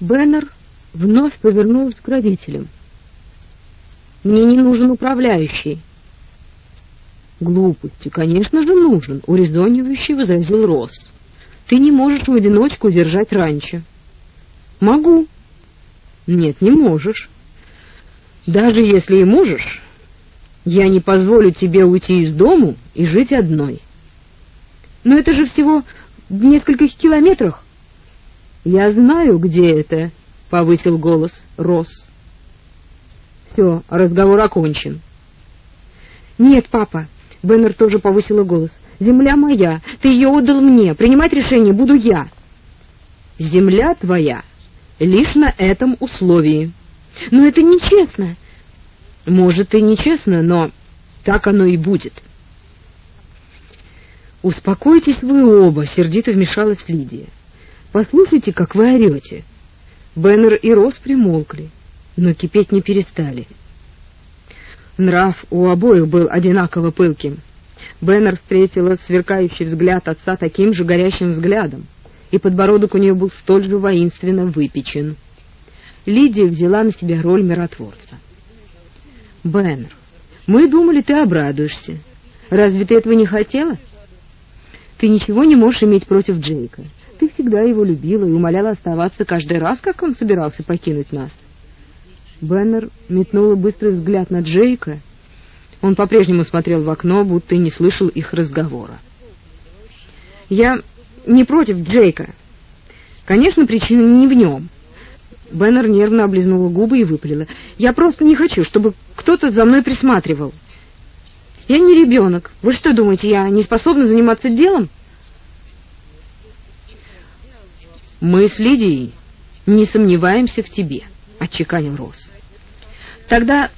Беннер вновь повернулась к родителям. «Мне не нужен управляющий». «Глупости, конечно же, нужен», — урезонивающий возразил Росс. «Ты не можешь в одиночку держать ранчо». «Могу». «Нет, не можешь». «Даже если и можешь, я не позволю тебе уйти из дому и жить одной». «Но это же всего в нескольких километрах». «Я знаю, где это», — повысил голос Росс. «Все, разговор окончен». «Нет, папа», — Беннер тоже повысила голос, — «земля моя, ты ее отдал мне, принимать решение буду я». «Земля твоя лишь на этом условии». «Но это нечестно». «Может, и нечестно, но так оно и будет». «Успокойтесь вы оба», — сердито вмешалась Лидия. Послушайте, как вы орете. Беннер и Рос примолкли, но кипеть не перестали. Нрав у обоих был одинаково пылким. Беннер встретила сверкающий взгляд отца таким же горящим взглядом, и подбородок у нее был столь же воинственно выпечен. Лидия взяла на себя роль миротворца. «Беннер, мы думали, ты обрадуешься. Разве ты этого не хотела? Ты ничего не можешь иметь против Джейка. Всегда его любила и умоляла оставаться каждый раз, как он собирался покинуть нас. Беннер метнула быстрый взгляд на Джейка. Он по-прежнему смотрел в окно, будто не слышал их разговора. «Я не против Джейка. Конечно, причина не в нем». Беннер нервно облизнула губы и выпалила. «Я просто не хочу, чтобы кто-то за мной присматривал. Я не ребенок. Вы что думаете, я не способна заниматься делом?» Мы с Лидией не сомневаемся в тебе, отчеканил Росс. Тогда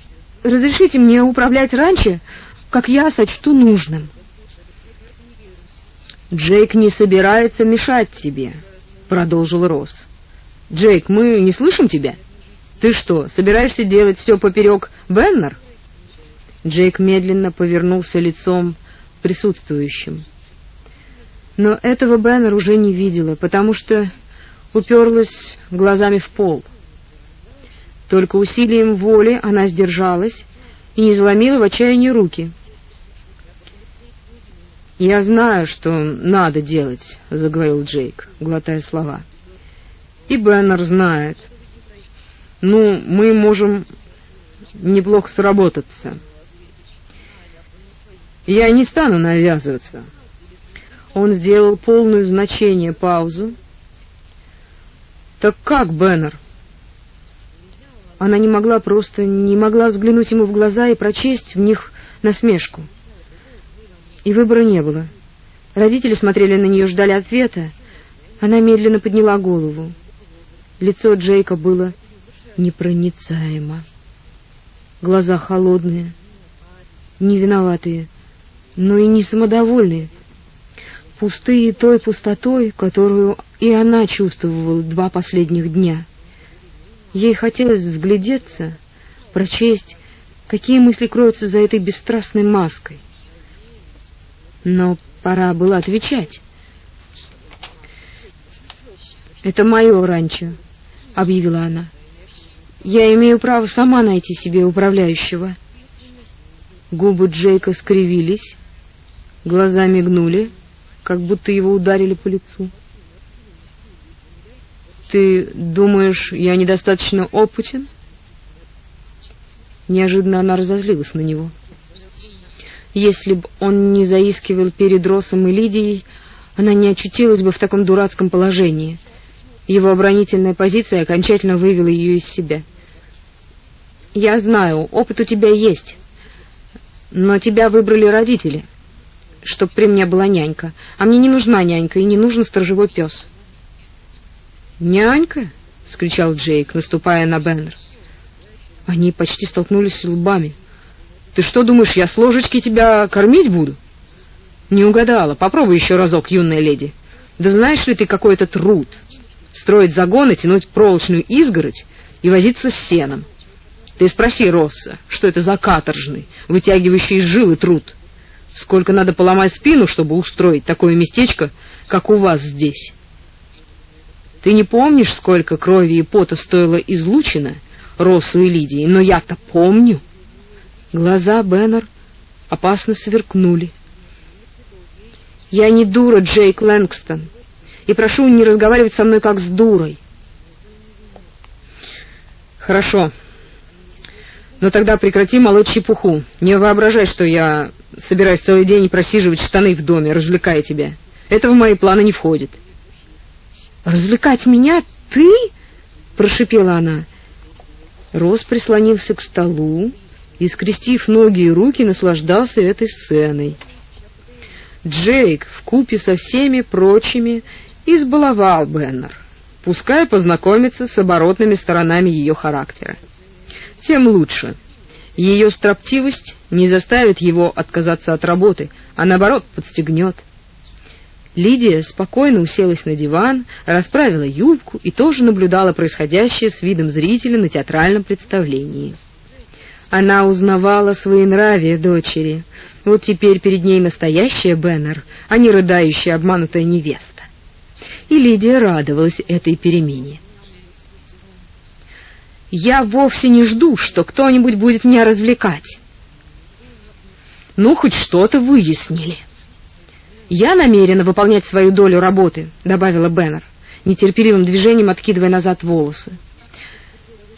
разрешите мне управлять раньше, как я сочту нужным. Джейк не собирается мешать тебе, продолжил Росс. Джейк, мы не слышим тебя? Ты что, собираешься делать все поперек Беннер? Джейк медленно повернулся лицом присутствующим. Но этого Беннер уже не видела, потому что уперлась глазами в пол. Только усилием воли она сдержалась и не заломила в отчаянии руки. «Я знаю, что надо делать», — заговорил Джейк, глотая слова. «И Беннер знает. Ну, мы можем неплохо сработаться. Я не стану навязываться». Он сделал полную значение паузу, «Так как, Беннер?» Она не могла просто, не могла взглянуть ему в глаза и прочесть в них насмешку. И выбора не было. Родители смотрели на нее, ждали ответа. Она медленно подняла голову. Лицо Джейка было непроницаемо. Глаза холодные, не виноватые, но и не самодовольные пустые той пустотой, которую и она чувствовала два последних дня. Ей хотелось вглядеться, прочесть, какие мысли кроются за этой бесстрастной маской. Но пора было отвечать. «Это мое ранчо», — объявила она. «Я имею право сама найти себе управляющего». Губы Джейка скривились, глаза мигнули, — как будто его ударили по лицу. «Ты думаешь, я недостаточно опытен?» Неожиданно она разозлилась на него. Если бы он не заискивал перед Росом и Лидией, она не очутилась бы в таком дурацком положении. Его оборонительная позиция окончательно вывела ее из себя. «Я знаю, опыт у тебя есть, но тебя выбрали родители чтоб при мне была нянька. А мне не нужна нянька и не нужен сторожевой пес. «Нянька?» — скричал Джейк, наступая на Беннер. Они почти столкнулись лбами. «Ты что думаешь, я с ложечки тебя кормить буду?» «Не угадала. Попробуй еще разок, юная леди. Да знаешь ли ты, какой это труд? Строить загоны, тянуть проволочную изгородь и возиться с сеном. Ты спроси Росса, что это за каторжный, вытягивающий из жилы труд». Сколько надо поломать спину, чтобы устроить такое местечко, как у вас здесь. Ты не помнишь, сколько крови и пота стоило излучено Росу и Лидии, но я-то помню. Глаза Беннер опасно сверкнули. Я не дура, Джейк Лэнгстон, и прошу не разговаривать со мной как с дурой. Хорошо. Но тогда прекрати молоть чепуху. Не воображай, что я собираюсь целый день просиживать штаны в доме, развлекая тебя. Это в мои планы не входит. Развлекать меня? Ты? прошипела она. Рос прислонился к столу и, скрестив ноги и руки, наслаждался этой сценой. Джейк в купе со всеми прочими избаловал Беннер, пускай познакомиться с оборотными сторонами ее характера. Тем лучше. Ее строптивость не заставит его отказаться от работы, а наоборот подстегнет. Лидия спокойно уселась на диван, расправила юбку и тоже наблюдала происходящее с видом зрителя на театральном представлении. Она узнавала свои нравия дочери. Вот теперь перед ней настоящая Беннер, а не рыдающая обманутая невеста. И Лидия радовалась этой перемене. «Я вовсе не жду, что кто-нибудь будет меня развлекать». «Ну, хоть что-то выяснили». «Я намерена выполнять свою долю работы», — добавила Беннер, нетерпеливым движением откидывая назад волосы.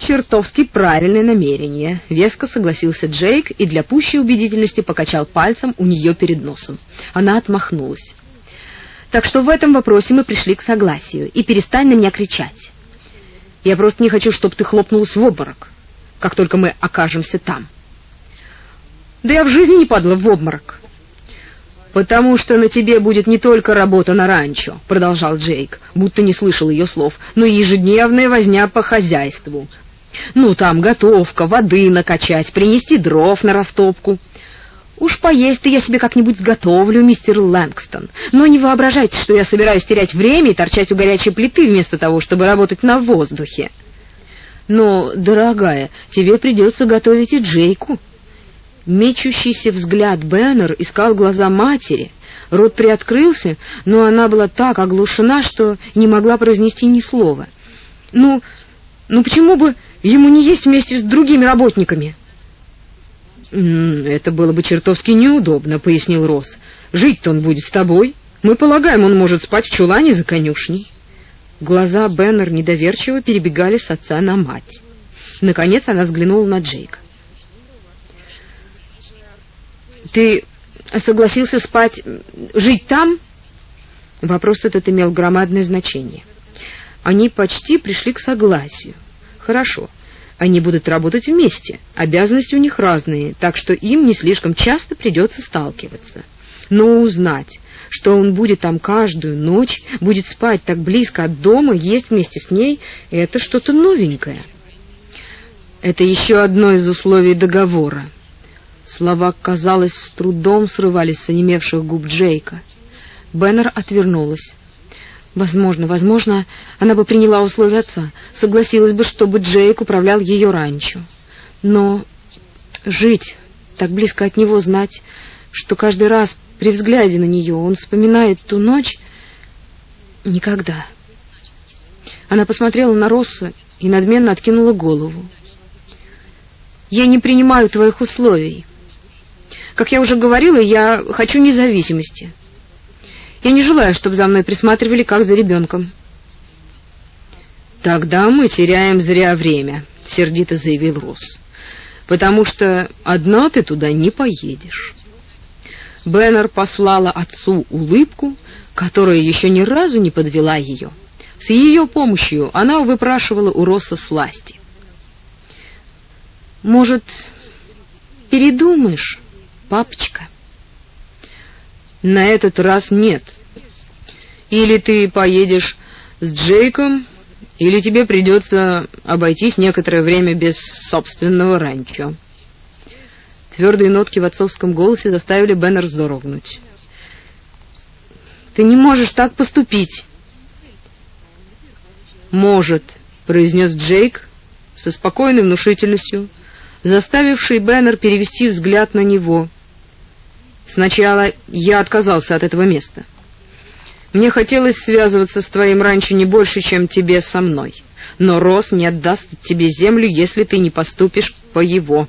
«Чертовски правильное намерение», — веско согласился Джейк и для пущей убедительности покачал пальцем у нее перед носом. Она отмахнулась. «Так что в этом вопросе мы пришли к согласию, и перестань на меня кричать. Я просто не хочу, чтобы ты хлопнулась в обморок, как только мы окажемся там». «Да я в жизни не падала в обморок», «Потому что на тебе будет не только работа на ранчо», — продолжал Джейк, будто не слышал ее слов, «но и ежедневная возня по хозяйству, ну, там готовка, воды накачать, принести дров на растопку. Уж поесть-то я себе как-нибудь сготовлю, мистер Лэнгстон. Но не воображайте, что я собираюсь терять время и торчать у горячей плиты вместо того, чтобы работать на воздухе. Но, дорогая, тебе придется готовить и Джейку. Мечущийся взгляд Беннер искал глаза матери. Рот приоткрылся, но она была так оглушена, что не могла произнести ни слова. Ну, ну почему бы Ему не есть вместе с другими работниками. Это было бы чертовски неудобно, пояснил Росс. Жить-то он будет с тобой. Мы полагаем, он может спать в чулане за конюшней. Глаза Беннер недоверчиво перебегали с отца на мать. Наконец она взглянула на Джейка. Ты согласился спать, жить там? Вопрос этот имел громадное значение. Они почти пришли к согласию. Хорошо. Они будут работать вместе. Обязанности у них разные, так что им не слишком часто придется сталкиваться. Но узнать, что он будет там каждую ночь, будет спать так близко от дома, есть вместе с ней, это что-то новенькое. Это еще одно из условий договора. Слова, казалось, с трудом срывались с онемевших губ Джейка. Беннер отвернулась. Возможно, возможно, она бы приняла условия отца, согласилась бы, чтобы Джейк управлял ее ранчо. Но жить, так близко от него, знать, что каждый раз при взгляде на нее он вспоминает ту ночь, никогда. Она посмотрела на Росса и надменно откинула голову. «Я не принимаю твоих условий. Как я уже говорила, я хочу независимости». Я не желаю, чтобы за мной присматривали, как за ребенком». «Тогда мы теряем зря время», — сердито заявил Росс. «Потому что одна ты туда не поедешь». Беннер послала отцу улыбку, которая еще ни разу не подвела ее. С ее помощью она выпрашивала у Росса сласти. «Может, передумаешь, папочка?» На этот раз нет. Или ты поедешь с Джейком, или тебе придется обойтись некоторое время без собственного ранчо. Твердые нотки в отцовском голосе заставили Беннер вздрогнуть. «Ты не можешь так поступить!» «Может», — произнес Джейк со спокойной внушительностью, заставивший Беннер перевести взгляд на него — Сначала я отказался от этого места. Мне хотелось связываться с твоим раньше не больше, чем тебе со мной. Но Рос не отдаст тебе землю, если ты не поступишь по его.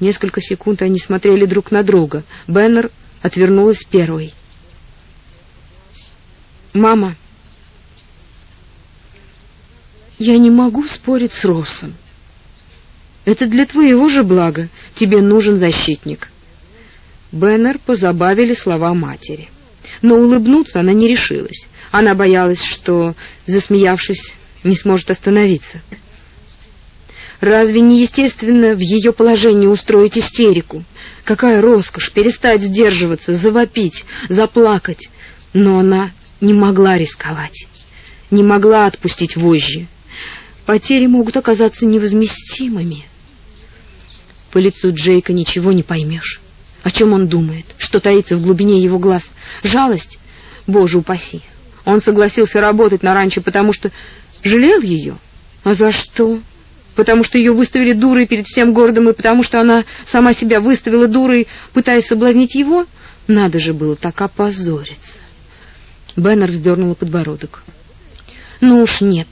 Несколько секунд они смотрели друг на друга. Беннер отвернулась первой. «Мама, я не могу спорить с Россом. Это для твоего же блага. Тебе нужен защитник». Беннер позабавили слова матери но улыбнуться она не решилась. Она боялась, что, засмеявшись, не сможет остановиться. Разве не естественно в ее положении устроить истерику? Какая роскошь перестать сдерживаться, завопить, заплакать. Но она не могла рисковать, не могла отпустить вожжи. Потери могут оказаться невозместимыми. По лицу Джейка ничего не поймешь. О чем он думает? Что таится в глубине его глаз? Жалость? Боже упаси! Он согласился работать на ранчо, потому что жалел ее. А за что? Потому что ее выставили дурой перед всем городом, и потому что она сама себя выставила дурой, пытаясь соблазнить его? Надо же было так опозориться. Беннер вздернула подбородок. Ну уж нет.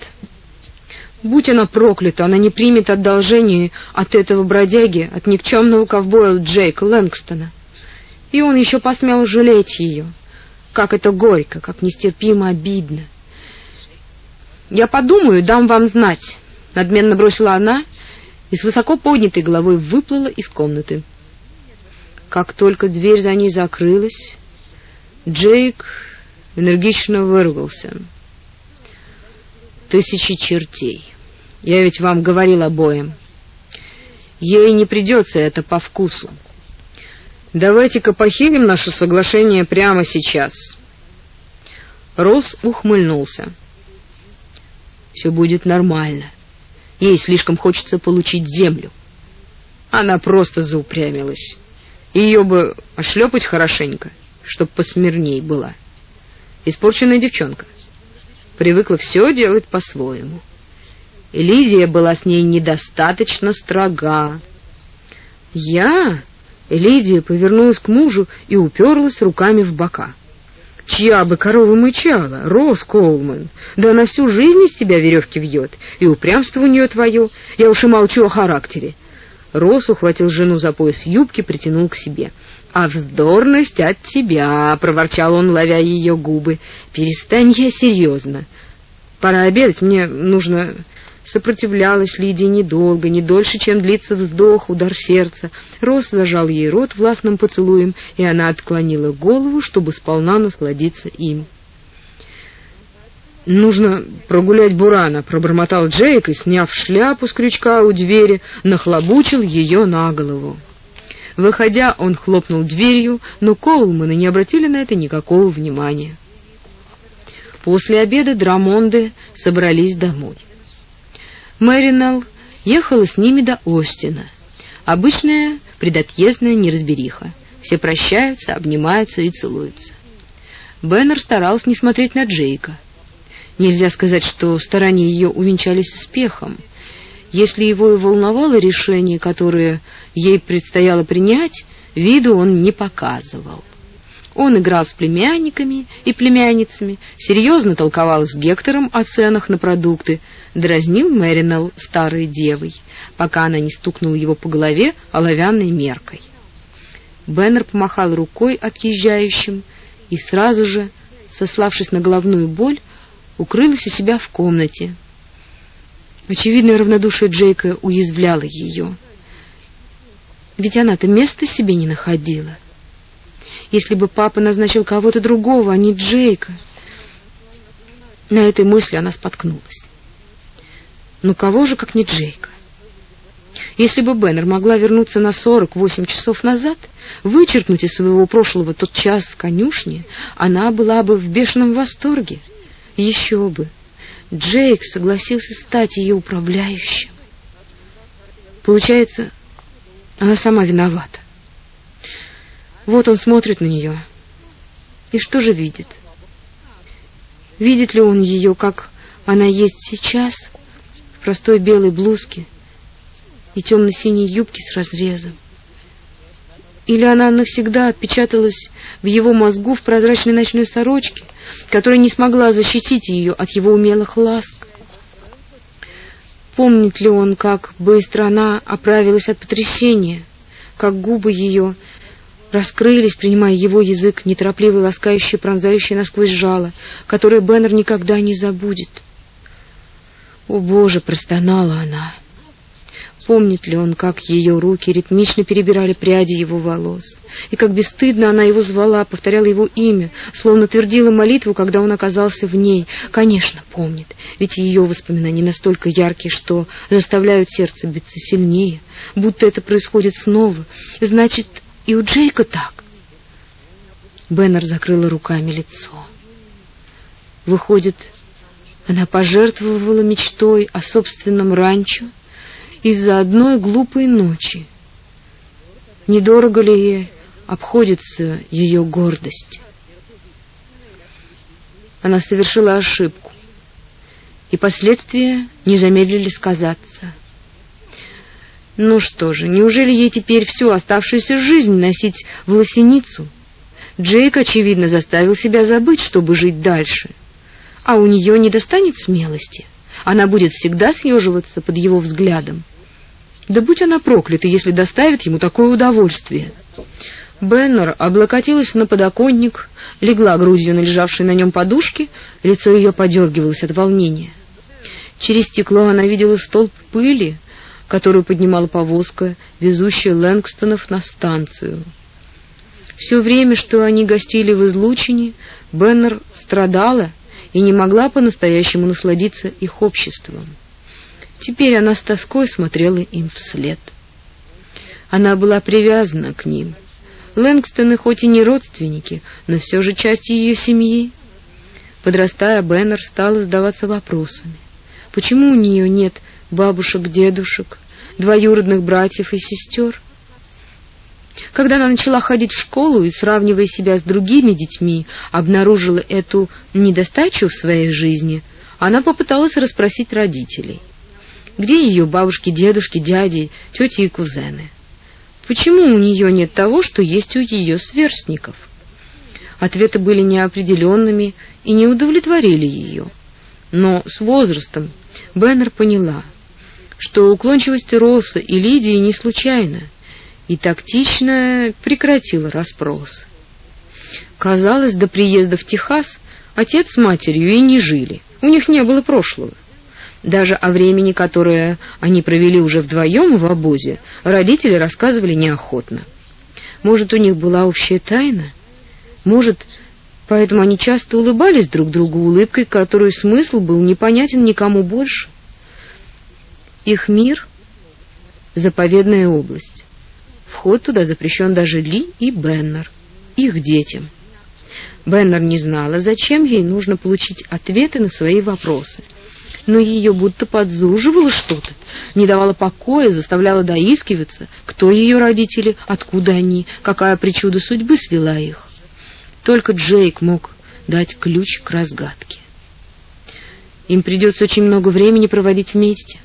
Будь она проклята, она не примет одолжение от этого бродяги, от никчемного ковбоя Джейка Лэнгстона. И он еще посмел жалеть ее. Как это горько, как нестерпимо обидно. «Я подумаю, дам вам знать», — надменно бросила она и с высоко поднятой головой выплыла из комнаты. Как только дверь за ней закрылась, Джейк энергично выругался. «Тысячи чертей». Я ведь вам говорил обоим. Ей не придется это по вкусу. Давайте-ка похилим наше соглашение прямо сейчас. Рос ухмыльнулся. Все будет нормально. Ей слишком хочется получить землю. Она просто заупрямилась. Ее бы ошлепать хорошенько, чтоб посмирней была. Испорченная девчонка. Привыкла все делать по-своему. Лидия была с ней недостаточно строга. Я, Лидия повернулась к мужу и уперлась руками в бока. Чья бы корова мычала, Рос Колман. Да она всю жизнь из тебя веревки вьет, и упрямство у нее твое. Я уж и молчу о характере. Рос ухватил жену за пояс юбки, притянул к себе. «А вздорность от тебя!» — проворчал он, ловя ее губы. «Перестань, я серьезно. Пора обедать, мне нужно Сопротивлялась Лидия недолго, не дольше, чем длится вздох, удар сердца. Рос зажал ей рот властным поцелуем, и она отклонила голову, чтобы сполна насладиться им. «Нужно прогулять Бурана», — пробормотал Джейк и, сняв шляпу с крючка у двери, нахлобучил ее на голову. Выходя, он хлопнул дверью, но Коулманы не обратили на это никакого внимания. После обеда Драмонды собрались домой. Мэринелл ехала с ними до Остина. Обычная предотъездная неразбериха. Все прощаются, обнимаются и целуются. Беннер старался не смотреть на Джейка. Нельзя сказать, что старания ее увенчались успехом. Если его и волновало решение, которое ей предстояло принять, виду он не показывал. Он играл с племянниками и племянницами, серьезно толковал с Гектором о ценах на продукты, дразнил Мэринелл старой девой, пока она не стукнула его по голове оловянной меркой. Беннер помахал рукой отъезжающим и сразу же, сославшись на головную боль, укрылась у себя в комнате. Очевидное равнодушие Джейка уязвляло ее. Ведь она-то места себе не находила. Если бы папа назначил кого-то другого, а не Джейка... На этой мысли она споткнулась. Ну кого же, как не Джейка? Если бы Беннер могла вернуться на сорок восемь часов назад, вычеркнуть из своего прошлого тот час в конюшне, она была бы в бешеном восторге. Еще бы. Джейк согласился стать ее управляющим. Получается, она сама виновата. Вот он смотрит на нее. И что же видит? Видит ли он ее, как она есть сейчас, в простой белой блузке и темно-синей юбке с разрезом. Или она навсегда отпечаталась в его мозгу в прозрачной ночной сорочке, которая не смогла защитить ее от его умелых ласк? Помнит ли он, как быстро она оправилась от потрясения, как губы ее раскрылись, принимая его язык, неторопливый, ласкающий, пронзающий насквозь жало, которое Беннер никогда не забудет? «О, Боже!» — простонала она. Помнит ли он, как ее руки ритмично перебирали пряди его волос, и как бесстыдно она его звала, повторяла его имя, словно твердила молитву, когда он оказался в ней? Конечно, помнит, ведь ее воспоминания настолько яркие, что заставляют сердце биться сильнее, будто это происходит снова. Значит, и у Джейка так. Беннер закрыла руками лицо. Выходит, она пожертвовала мечтой о собственном ранчо, из-за одной глупой ночи. Недорого ли ей обходится ее гордость? Она совершила ошибку, и последствия не замедлили сказаться. Ну что же, неужели ей теперь всю оставшуюся жизнь носить в лосиницу? Джейк, очевидно, заставил себя забыть, чтобы жить дальше. А у нее не достанет смелости. Она будет всегда съеживаться под его взглядом. Да будь она проклята, если доставит ему такое удовольствие. Беннер облокотилась на подоконник, легла грудью на лежавшей на нем подушке, лицо ее подергивалось от волнения. Через стекло она видела столб пыли, которую поднимала повозка, везущая Лэнгстонов на станцию. Все время, что они гостили в излучине, Беннер страдала и не могла по-настоящему насладиться их обществом. Теперь она с тоской смотрела им вслед. Она была привязана к ним. Лэнгстоны хоть и не родственники, но все же часть ее семьи. Подрастая, Беннер стала задаваться вопросами. Почему у нее нет бабушек, дедушек, двоюродных братьев и сестер? Когда она начала ходить в школу и, сравнивая себя с другими детьми, обнаружила эту недостачу в своей жизни, она попыталась расспросить родителей. Где ее бабушки, дедушки, дяди, тети и кузены? Почему у нее нет того, что есть у ее сверстников? Ответы были неопределенными и не удовлетворили ее. Но с возрастом Беннер поняла, что уклончивость Росса и Лидии не случайна, и тактично прекратила расспрос. Казалось, до приезда в Техас отец с матерью и не жили, у них не было прошлого. Даже о времени, которое они провели уже вдвоем в обозе, родители рассказывали неохотно. Может, у них была общая тайна? Может, поэтому они часто улыбались друг другу улыбкой, которой смысл был непонятен никому больше? Их мир — заповедная область. Вход туда запрещен даже Ли и Беннер, их детям. Беннер не знала, зачем ей нужно получить ответы на свои вопросы — но ее будто подзуживало что-то, не давало покоя, заставляло доискиваться, кто ее родители, откуда они, какая причуда судьбы свела их. Только Джейк мог дать ключ к разгадке. Им придется очень много времени проводить вместе.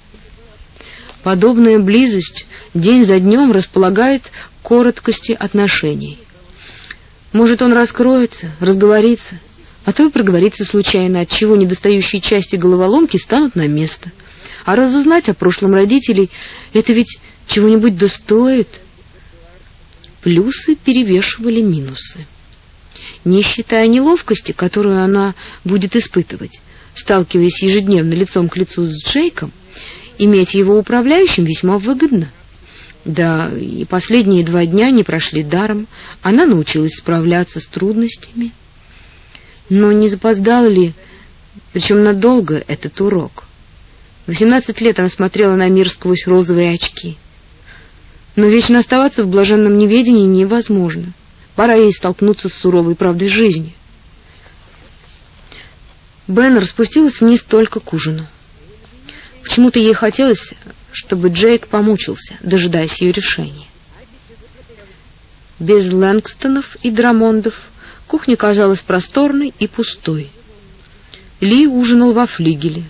Подобная близость день за днем располагает к короткости отношений. Может, он раскроется, разговорится, а то и проговориться случайно, от чего недостающие части головоломки станут на место. А разузнать о прошлом родителей — это ведь чего-нибудь достоит. Плюсы перевешивали минусы. Не считая неловкости, которую она будет испытывать, сталкиваясь ежедневно лицом к лицу с Джейком, иметь его управляющим весьма выгодно. Да, и последние два дня не прошли даром. Она научилась справляться с трудностями — но не запоздал ли, причем надолго, этот урок? В 18 лет она смотрела на мир сквозь розовые очки. Но вечно оставаться в блаженном неведении невозможно. Пора ей столкнуться с суровой правдой жизни. Беннер спустилась вниз только к ужину. Почему-то ей хотелось, чтобы Джейк помучился, дожидаясь ее решения. Без Лэнгстонов и Драмондов Кухня казалась просторной и пустой. Ли ужинал во флигеле.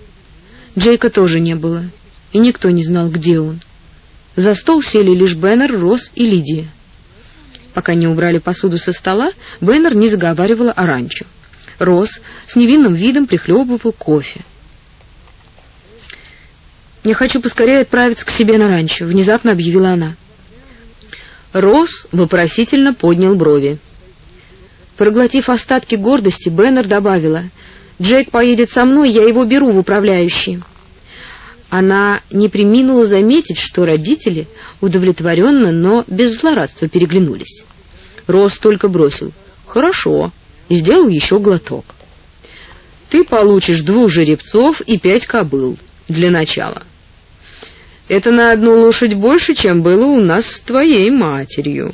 Джейка тоже не было, и никто не знал, где он. За стол сели лишь Беннер, Росс и Лидия. Пока не убрали посуду со стола, Беннер не заговаривала о ранчо. Росс с невинным видом прихлебывал кофе. «Я хочу поскорее отправиться к себе на ранчо», — внезапно объявила она. Росс вопросительно поднял брови. Проглотив остатки гордости, Беннер добавила, «Джейк поедет со мной, я его беру в управляющие». Она не приминула заметить, что родители удовлетворенно, но без злорадства переглянулись. Росс только бросил «Хорошо» и сделал еще глоток. «Ты получишь двух жеребцов и пять кобыл для начала. Это на одну лошадь больше, чем было у нас с твоей матерью»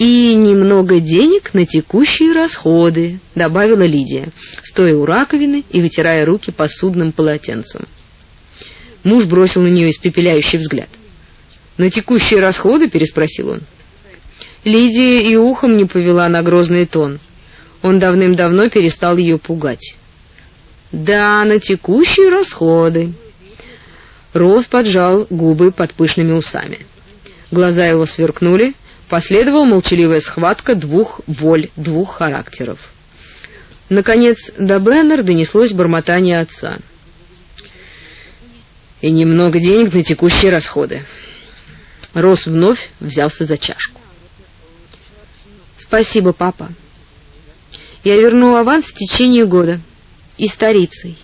и немного денег на текущие расходы, добавила Лидия, стоя у раковины и вытирая руки посудным полотенцем. Муж бросил на нее испепеляющий взгляд. На текущие расходы, переспросил он. Лидия и ухом не повела на грозный тон. Он давным-давно перестал ее пугать. Да, на текущие расходы. Рос поджал губы под пышными усами. Глаза его сверкнули, Последовала молчаливая схватка двух воль, двух характеров. Наконец до Беннер донеслось бормотание отца. И немного денег на текущие расходы. Рос вновь взялся за чашку. Спасибо, папа. Я верну аванс в течение года. И старицей.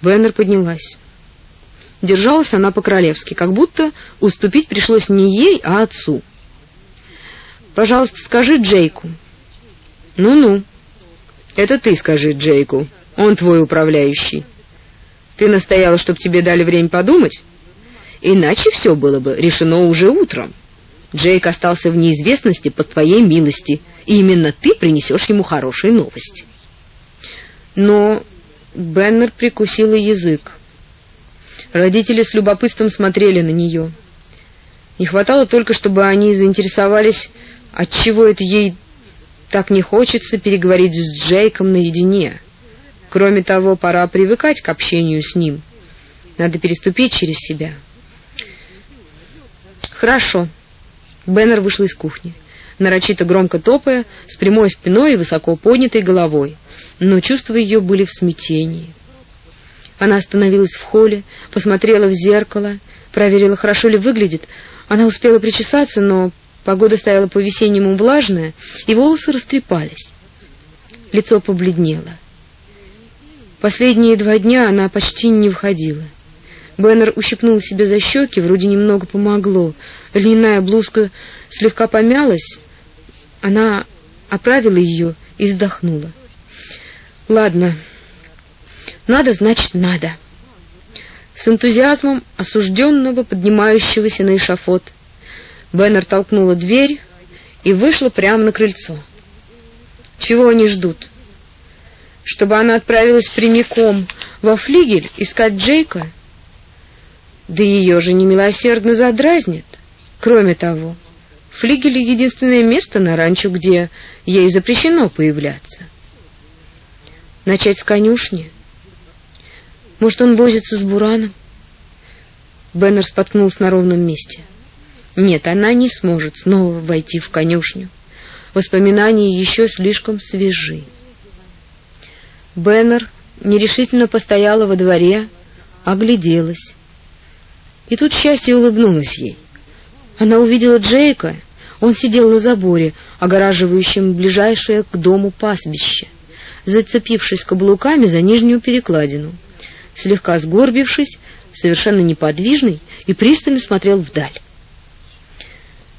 Беннер поднялась. Держалась она по-королевски, как будто уступить пришлось не ей, а отцу. Пожалуйста, скажи Джейку. Ну-ну. Это ты скажи Джейку. Он твой управляющий. Ты настояла, чтобы тебе дали время подумать? Иначе все было бы решено уже утром. Джейк остался в неизвестности под твоей милости, и именно ты принесешь ему хорошие новости. Но Беннер прикусила язык. Родители с любопытством смотрели на нее. Не хватало только, чтобы они заинтересовались Отчего это ей так не хочется переговорить с Джейком наедине? Кроме того, пора привыкать к общению с ним. Надо переступить через себя. Хорошо. Беннер вышел из кухни, нарочито громко топая, с прямой спиной и высоко поднятой головой, но чувства ее были в смятении. Она остановилась в холле, посмотрела в зеркало, проверила, хорошо ли выглядит. Она успела причесаться, но Погода стояла по-весеннему влажная, и волосы растрепались. Лицо побледнело. Последние два дня она почти не входила. Беннер ущипнул себя за щеки, вроде немного помогло. Льняная блузка слегка помялась. Она оправила ее и вздохнула. Ладно. Надо, значит, надо. С энтузиазмом осужденного, поднимающегося на эшафот, Беннер толкнула дверь и вышла прямо на крыльцо. Чего они ждут? Чтобы она отправилась прямиком во флигель искать Джейка? Да ее же немилосердно задразнят. Кроме того, флигель — единственное место на ранчо, где ей запрещено появляться. Начать с конюшни? Может, он возится с Бураном? Беннер споткнулся на ровном месте. Нет, она не сможет снова войти в конюшню. Воспоминания еще слишком свежи. Беннер нерешительно постояла во дворе, огляделась. И тут счастье улыбнулось ей. Она увидела Джейка. Он сидел на заборе, огораживающем ближайшее к дому пастбище, зацепившись каблуками за нижнюю перекладину. Слегка сгорбившись, совершенно неподвижный, и пристально смотрел вдаль.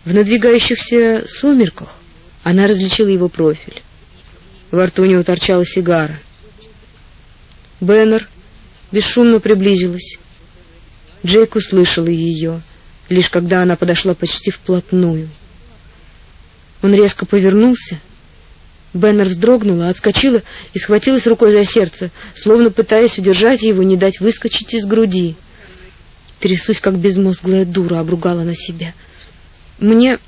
В надвигающихся сумерках она различила его профиль. Во рту у него торчала сигара. Беннер бесшумно приблизилась. Джейк услышал ее, лишь когда она подошла почти вплотную. Он резко повернулся. Беннер вздрогнула, отскочила и схватилась рукой за сердце, словно пытаясь удержать его, не дать выскочить из груди. Трясусь, как безмозглая дура, обругала на себя — мне...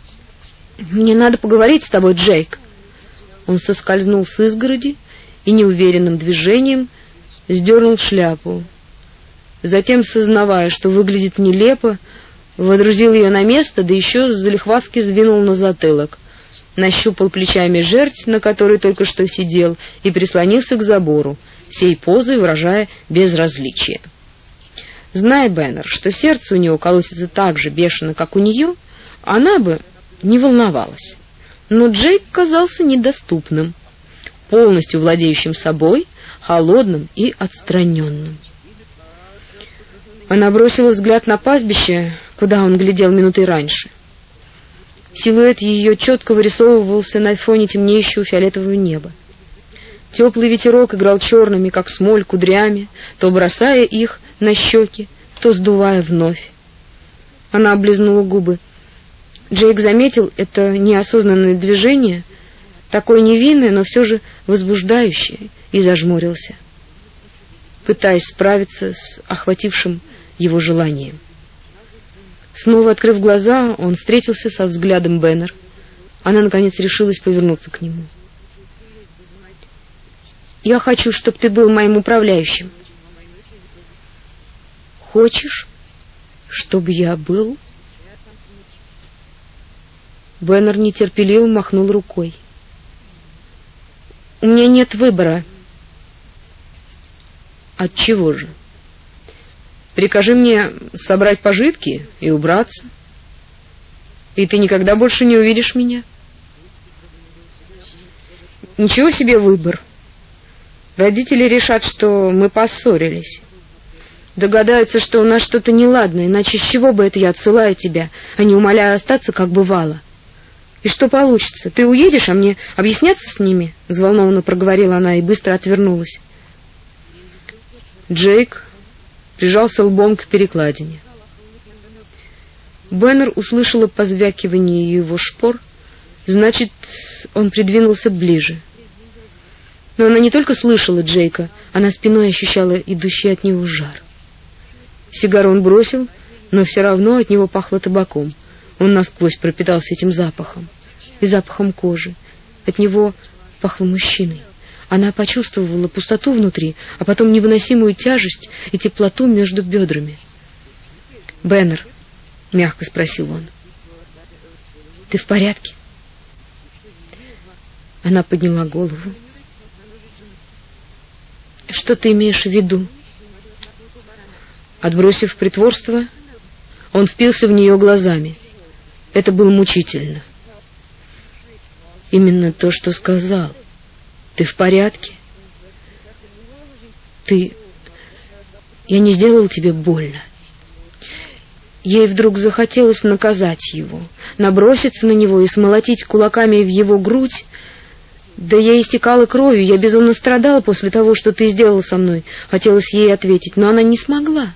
мне надо поговорить с тобой, Джейк. Он соскользнул с изгороди и неуверенным движением сдернул шляпу. Затем, сознавая, что выглядит нелепо, водрузил ее на место, да еще залихватски сдвинул на затылок. Нащупал плечами жерть, на которой только что сидел, и прислонился к забору, всей позой выражая безразличие. Зная Беннер, что сердце у него колотится так же бешено, как у нее, она бы не волновалась. Но Джейк казался недоступным, полностью владеющим собой, холодным и отстраненным. Она бросила взгляд на пастбище, куда он глядел минутой раньше. Силуэт ее четко вырисовывался на фоне темнеющего фиолетового неба. Теплый ветерок играл черными, как смоль, кудрями, то бросая их на щеки, то сдувая вновь. Она облизнула губы. Джейк заметил это неосознанное движение, такое невинное, но все же возбуждающее, и зажмурился, пытаясь справиться с охватившим его желанием. Снова открыв глаза, он встретился со взглядом Беннер. Она наконец решилась повернуться к нему. Я хочу, чтобы ты был моим управляющим. Хочешь, чтобы я был? Беннер нетерпеливо махнул рукой. У меня нет выбора. От чего же? Прикажи мне собрать пожитки и убраться. И ты никогда больше не увидишь меня. Ничего себе выбор. Родители решат, что мы поссорились. Догадаются, что у нас что-то неладное, иначе с чего бы это я отсылаю тебя, а не умоляю остаться, как бывало. И что получится? Ты уедешь, а мне объясняться с ними? Взволнованно проговорила она и быстро отвернулась. Джейк прижался лбом к перекладине. Беннер услышала позвякивание его шпор, значит, он придвинулся ближе. Но она не только слышала Джейка, она спиной ощущала идущий от него жар. Сигару он бросил, но все равно от него пахло табаком. Он насквозь пропитался этим запахом и запахом кожи. От него пахло мужчиной. Она почувствовала пустоту внутри, а потом невыносимую тяжесть и теплоту между бедрами. «Беннер», — мягко спросил он, — «ты в порядке?» Она подняла голову. «Что ты имеешь в виду?» Отбросив притворство, он впился в нее глазами. Это было мучительно. Именно то, что сказал. Ты в порядке? Ты... Я не сделал тебе больно. Ей вдруг захотелось наказать его, наброситься на него и смолотить кулаками в его грудь. Да я истекала кровью, я безумно страдала после того, что ты сделал со мной. Хотелось ей ответить, но она не смогла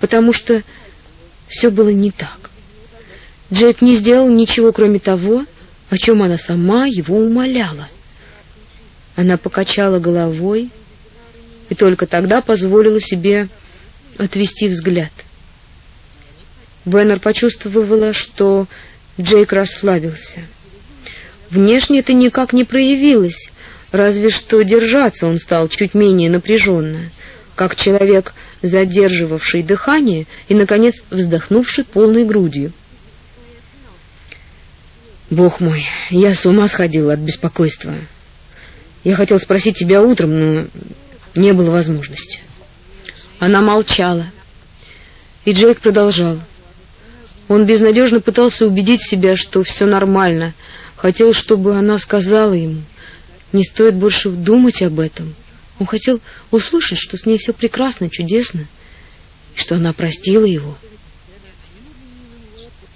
потому что все было не так. Джейк не сделал ничего, кроме того, о чем она сама его умоляла. Она покачала головой и только тогда позволила себе отвести взгляд. Беннер почувствовала, что Джейк расслабился. Внешне это никак не проявилось, разве что держаться он стал чуть менее напряженно, как человек, задерживавший дыхание и, наконец, вздохнувший полной грудью. «Бог мой, я с ума сходил от беспокойства. Я хотел спросить тебя утром, но не было возможности». Она молчала, и Джейк продолжал. Он безнадежно пытался убедить себя, что все нормально, хотел, чтобы она сказала ему, не стоит больше думать об этом — он хотел услышать, что с ней все прекрасно, чудесно, и что она простила его.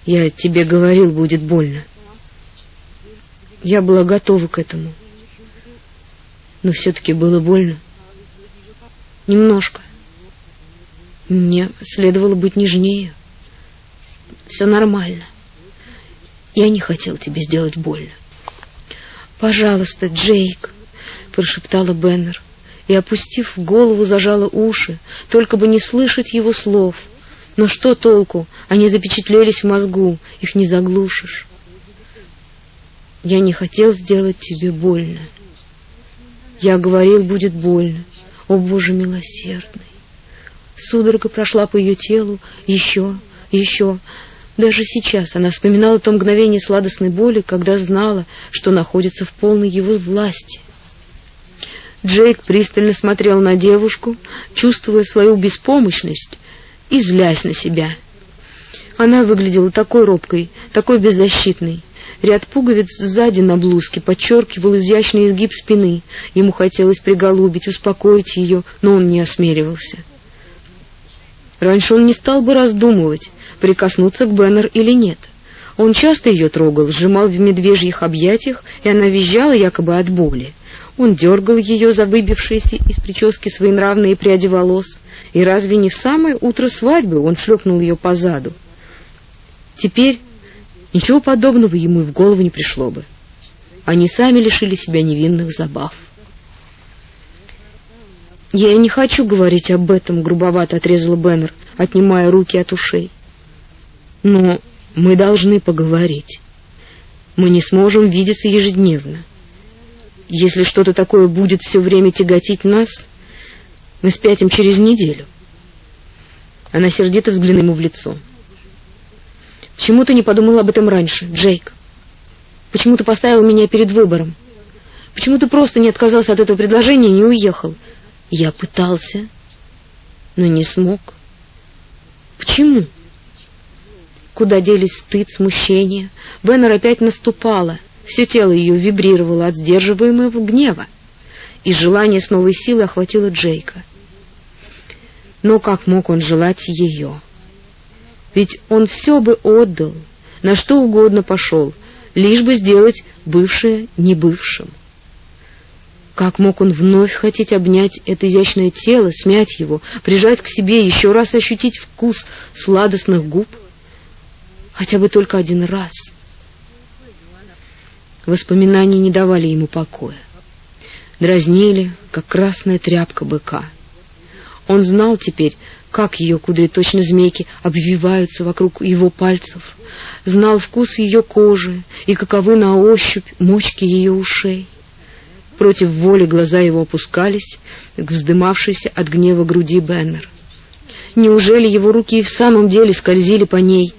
Я тебе говорил, будет больно. Я была готова к этому. Но все-таки было больно. Немножко. Мне следовало быть нежнее. Все нормально. Я не хотел тебе сделать больно. Пожалуйста, Джейк, прошептала Беннер и, опустив голову, зажала уши, только бы не слышать его слов. Но что толку? Они запечатлелись в мозгу, их не заглушишь. Я не хотел сделать тебе больно. Я говорил, будет больно. О, Боже милосердный! Судорога прошла по ее телу, еще, еще. Даже сейчас она вспоминала то мгновение сладостной боли, когда знала, что находится в полной его власти. Джейк пристально смотрел на девушку, чувствуя свою беспомощность и злясь на себя. Она выглядела такой робкой, такой беззащитной. Ряд пуговиц сзади на блузке подчеркивал изящный изгиб спины. Ему хотелось приголубить, успокоить ее, но он не осмеливался. Раньше он не стал бы раздумывать, прикоснуться к Беннер или нет. Он часто ее трогал, сжимал в медвежьих объятиях, и она визжала якобы от боли. Он дергал ее за выбившиеся из прически свои нравные пряди волос, и разве не в самое утро свадьбы он шлепнул ее по заду? Теперь ничего подобного ему и в голову не пришло бы. Они сами лишили себя невинных забав. «Я не хочу говорить об этом», — грубовато отрезала Беннер, отнимая руки от ушей. «Но мы должны поговорить. Мы не сможем видеться ежедневно. Если что-то такое будет все время тяготить нас, мы спятим через неделю. Она сердито взглянула ему в лицо. Почему ты не подумал об этом раньше, Джейк? Почему ты поставил меня перед выбором? Почему ты просто не отказался от этого предложения и не уехал? Я пытался, но не смог. Почему? Куда делись стыд, смущение? Беннер опять наступала. Все тело ее вибрировало от сдерживаемого гнева, и желание с новой силой охватило Джейка. Но как мог он желать ее? Ведь он все бы отдал, на что угодно пошел, лишь бы сделать бывшее небывшим. Как мог он вновь хотеть обнять это изящное тело, смять его, прижать к себе, еще раз ощутить вкус сладостных губ? Хотя бы только один раз — Воспоминания не давали ему покоя. Дразнили, как красная тряпка быка. Он знал теперь, как ее кудри, точно змейки, обвиваются вокруг его пальцев, знал вкус ее кожи и каковы на ощупь мочки ее ушей. Против воли глаза его опускались к вздымавшейся от гнева груди Беннер. Неужели его руки и в самом деле скользили по ней,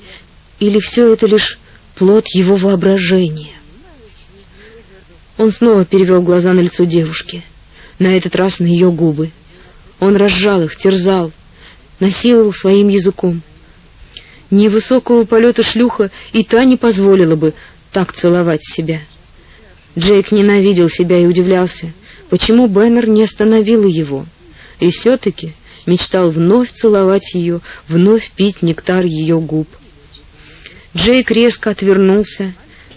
или все это лишь плод его воображения? Он снова перевел глаза на лицо девушки, на этот раз на ее губы. Он разжал их, терзал, насиловал своим языком. Невысокого полета шлюха и та не позволила бы так целовать себя. Джейк ненавидел себя и удивлялся, почему Беннер не остановила его. И все-таки мечтал вновь целовать ее, вновь пить нектар ее губ. Джейк резко отвернулся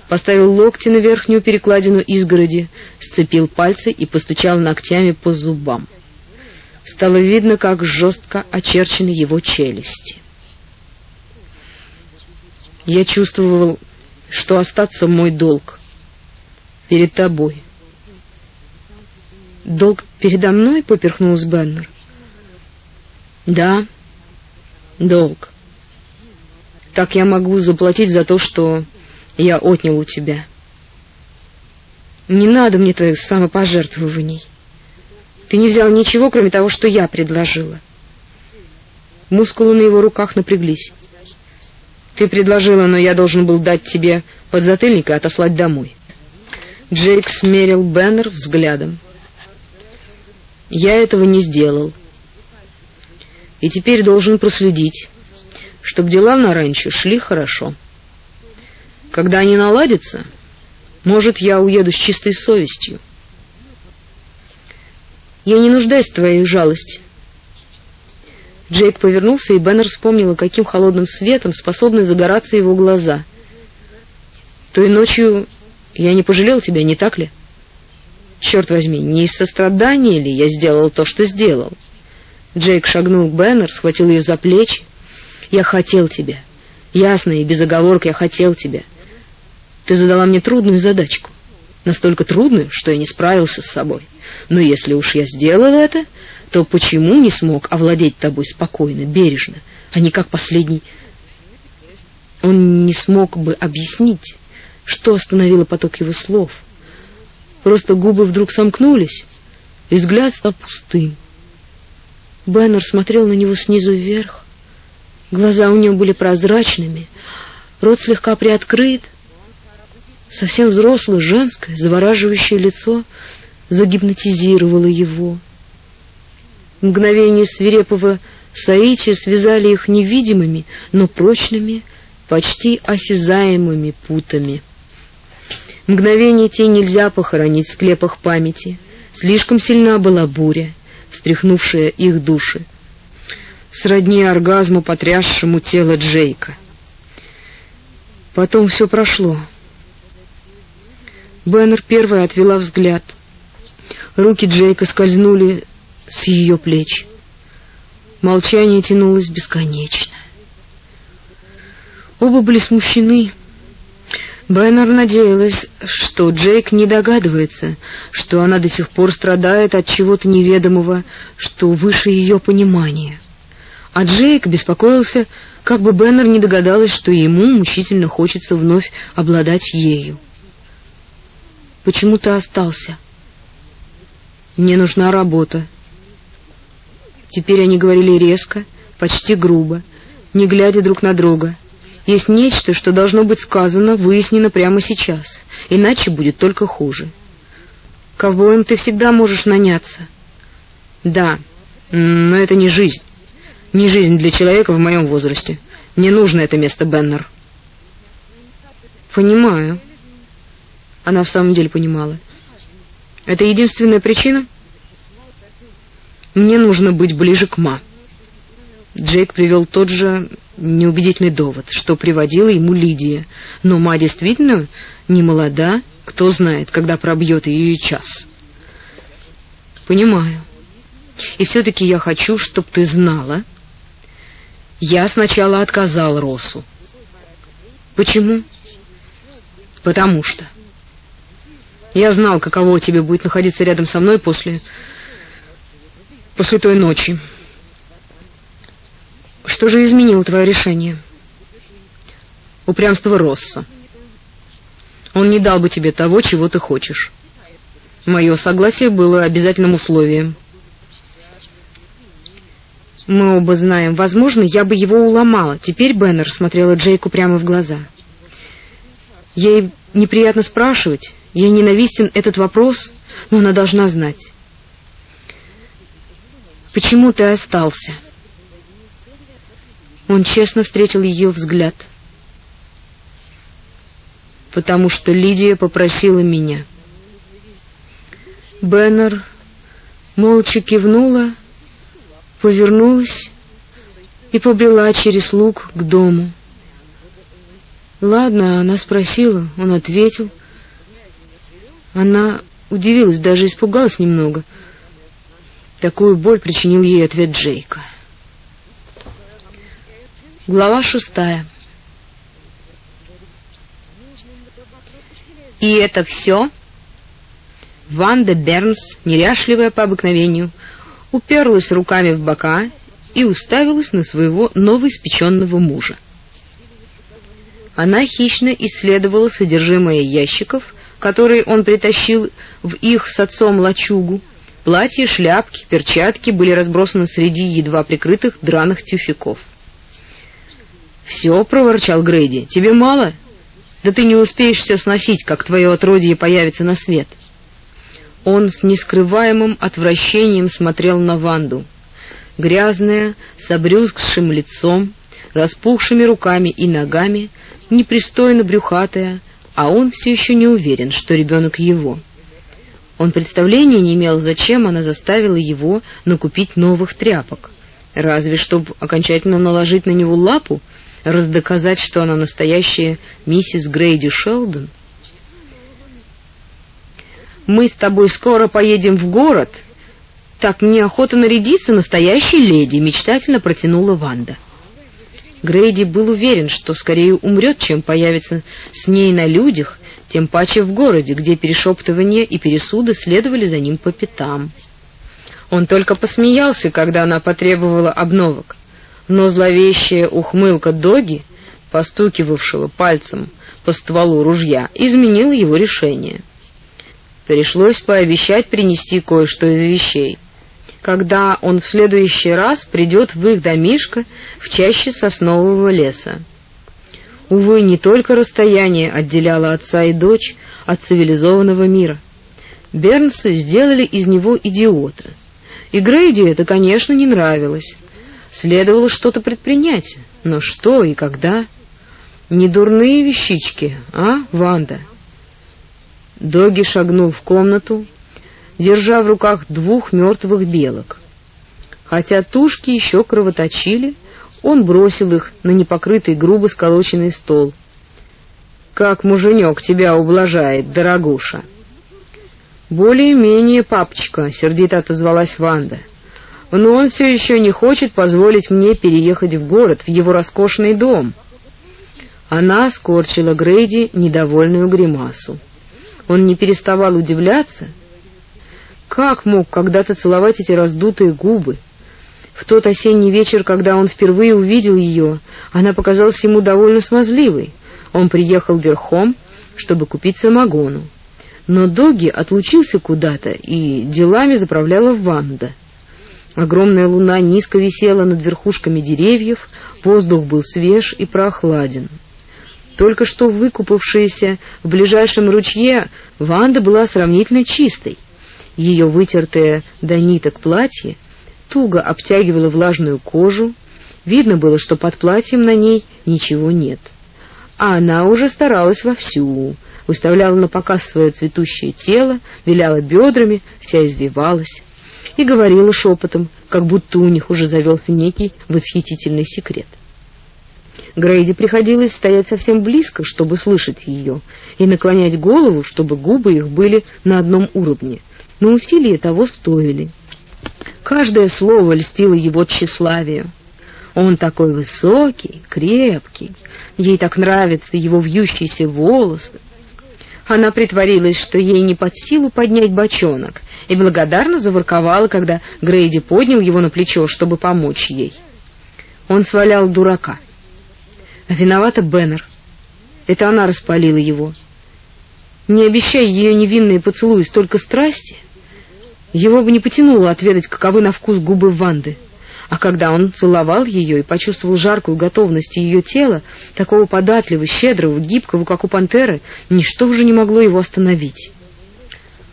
поставил локти на верхнюю перекладину изгороди, сцепил пальцы и постучал ногтями по зубам. Стало видно, как жестко очерчены его челюсти. Я чувствовал, что остаться мой долг перед тобой. Долг передо мной, поперхнулся Беннер. Да, долг. Так я могу заплатить за то, что я отнял у тебя. Не надо мне твоих самопожертвований. Ты не взял ничего, кроме того, что я предложила. Мускулы на его руках напряглись. Ты предложила, но я должен был дать тебе подзатыльник и отослать домой. Джейк смерил Беннер взглядом. Я этого не сделал. И теперь должен проследить, чтобы дела на ранчо шли хорошо. Когда они наладятся, может, я уеду с чистой совестью. Я не нуждаюсь в твоей жалости. Джейк повернулся, и Беннер вспомнила, каким холодным светом способны загораться его глаза. Той ночью я не пожалел тебя, не так ли? Черт возьми, не из сострадания ли я сделал то, что сделал? Джейк шагнул к Беннер, схватил ее за плечи. Я хотел тебя. Ясно и без оговорок я хотел тебя. Ты задала мне трудную задачку. Настолько трудную, что я не справился с собой. Но если уж я сделал это, то почему не смог овладеть тобой спокойно, бережно, а не как последний... Он не смог бы объяснить, что остановило поток его слов. Просто губы вдруг сомкнулись, и взгляд стал пустым. Беннер смотрел на него снизу вверх. Глаза у него были прозрачными, рот слегка приоткрыт. Совсем взрослое, женское, завораживающее лицо загипнотизировало его. Мгновение свирепого соития связали их невидимыми, но прочными, почти осязаемыми путами. Мгновение те нельзя похоронить в склепах памяти. Слишком сильна была буря, встряхнувшая их души. Сродни оргазму, потрясшему тело Джейка. Потом все прошло. Беннер первая отвела взгляд. Руки Джейка скользнули с ее плеч. Молчание тянулось бесконечно. Оба были смущены. Беннер надеялась, что Джейк не догадывается, что она до сих пор страдает от чего-то неведомого, что выше ее понимания. А Джейк беспокоился, как бы Беннер не догадалась, что ему мучительно хочется вновь обладать ею. «Почему ты остался?» «Мне нужна работа». Теперь они говорили резко, почти грубо, не глядя друг на друга. Есть нечто, что должно быть сказано, выяснено прямо сейчас, иначе будет только хуже. Ковбоем ты всегда можешь наняться. Да, но это не жизнь. Не жизнь для человека в моем возрасте. Не нужно это место, Беннер. Понимаю. Она в самом деле понимала. Это единственная причина? Мне нужно быть ближе к Ма. Джейк привел тот же неубедительный довод, что приводила ему Лидия. Но Ма действительно не молода, кто знает, когда пробьет ее час. Понимаю. И все-таки я хочу, чтобы ты знала. Я сначала отказал Росу. Почему? Потому что. Я знал, каково тебе будет находиться рядом со мной после... после той ночи. Что же изменило твое решение? Упрямство Росса. Он не дал бы тебе того, чего ты хочешь. Мое согласие было обязательным условием. Мы оба знаем, возможно, я бы его уломала. Теперь Беннер смотрела Джейку прямо в глаза. Ей неприятно спрашивать, ей ненавистен этот вопрос, но она должна знать. Почему ты остался? Он честно встретил ее взгляд. Потому что Лидия попросила меня. Беннер молча кивнула, повернулась и побрела через луг к дому. Ладно, она спросила, он ответил. Она удивилась, даже испугалась немного. Такую боль причинил ей ответ Джейка. Глава шестая. И это все? Ванда Бернс, неряшливая по обыкновению, уперлась руками в бока и уставилась на своего новоиспеченного мужа. Она хищно исследовала содержимое ящиков, которые он притащил в их с отцом лачугу. Платья, шляпки, перчатки были разбросаны среди едва прикрытых драных тюфяков. «Все», — проворчал Грейди, — «тебе мало? Да ты не успеешь все сносить, как твое отродье появится на свет». Он с нескрываемым отвращением смотрел на Ванду. Грязная, с обрюзгшим лицом, распухшими руками и ногами, непристойно брюхатая, а он все еще не уверен, что ребенок его. Он представления не имел, зачем она заставила его накупить новых тряпок. Разве чтобы окончательно наложить на него лапу, раздоказать, что она настоящая миссис Грейди Шелдон? Мы с тобой скоро поедем в город. Так мне охота нарядиться настоящей леди, мечтательно протянула Ванда. Грейди был уверен, что скорее умрет, чем появится с ней на людях, тем паче в городе, где перешептывания и пересуды следовали за ним по пятам. Он только посмеялся, когда она потребовала обновок но зловещая ухмылка Доги, постукивавшего пальцем по стволу ружья, изменила его решение. Пришлось пообещать принести кое-что из вещей. Когда он в следующий раз придет в их домишко в чаще соснового леса. Увы, не только расстояние отделяло отца и дочь от цивилизованного мира. Бернсы сделали из него идиота. И Грейди это, конечно, не нравилось. Следовало что-то предпринять, но что и когда? Не дурные вещички, а, Ванда? Доги шагнул в комнату, держа в руках двух мертвых белок. Хотя тушки еще кровоточили, он бросил их на непокрытый грубо сколоченный стол. «Как муженек тебя ублажает, дорогуша!» «Более-менее, папочка», — сердито отозвалась Ванда. «Но он все еще не хочет позволить мне переехать в город, в его роскошный дом». Она скорчила Грейди недовольную гримасу. Он не переставал удивляться, как мог когда-то целовать эти раздутые губы. В тот осенний вечер, когда он впервые увидел ее, она показалась ему довольно смазливой. Он приехал верхом, чтобы купить самогону. Но Доги отлучился куда-то, и делами заправляла Ванда. Огромная луна низко висела над верхушками деревьев, воздух был свеж и прохладен. Только что выкупавшаяся в ближайшем ручье, Ванда была сравнительно чистой. Ее вытертое до ниток платье туго обтягивало влажную кожу, видно было, что под платьем на ней ничего нет. А она уже старалась вовсю, выставляла на показ свое цветущее тело, виляла бедрами, вся извивалась и говорила шепотом, как будто у них уже завелся некий восхитительный секрет. Грейди приходилось стоять совсем близко, чтобы слышать ее, и наклонять голову, чтобы губы их были на одном уровне, но усилия того стоили. Каждое слово льстило его тщеславию. Он такой высокий, крепкий, ей так нравятся его вьющиеся волосы, она притворилась, что ей не под силу поднять бочонок, и благодарно заворковала, когда Грейди поднял его на плечо, чтобы помочь ей. Он свалял дурака. А виновата Беннер. Это она распалила его. Не обещая ее невинные поцелуи столько страсти, его бы не потянуло отведать, каковы на вкус губы Ванды. А когда он целовал ее и почувствовал жаркую готовность ее тела, такого податливого, щедрого, гибкого, как у пантеры, ничто уже не могло его остановить.